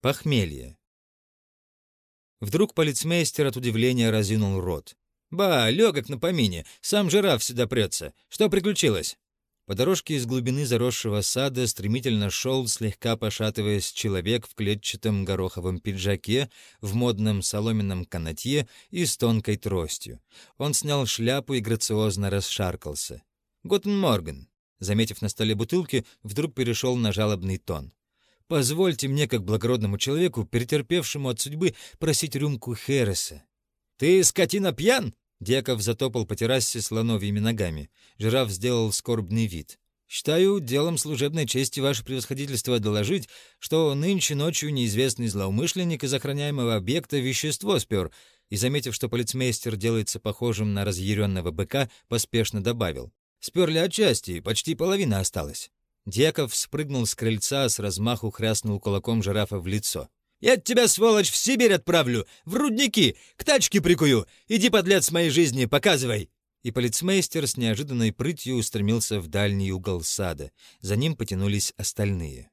Похмелье. Вдруг полицмейстер от удивления разинул рот. «Ба, легок на помине, сам жираф сюда прется. Что приключилось?» По дорожке из глубины заросшего сада стремительно шел, слегка пошатываясь, человек в клетчатом гороховом пиджаке, в модном соломенном канатье и с тонкой тростью. Он снял шляпу и грациозно расшаркался. «Guten Morgen!» Заметив на столе бутылки, вдруг перешел на жалобный тон. «Позвольте мне, как благородному человеку, перетерпевшему от судьбы, просить рюмку Хереса». «Ты, скотина, пьян?» Дьяков затопал по террасе слоновьими ногами. Жираф сделал скорбный вид. «Считаю делом служебной чести ваше превосходительство доложить, что нынче ночью неизвестный злоумышленник из охраняемого объекта вещество спер, и, заметив, что полицмейстер делается похожим на разъяренного быка, поспешно добавил. «Сперли отчасти, почти половина осталась». Дьяков спрыгнул с крыльца, с размаху хряснул кулаком жирафа в лицо. Я тебя, сволочь, в Сибирь отправлю, в рудники, к тачке прикую. Иди, подлец моей жизни, показывай!» И полицмейстер с неожиданной прытью устремился в дальний угол сада. За ним потянулись остальные.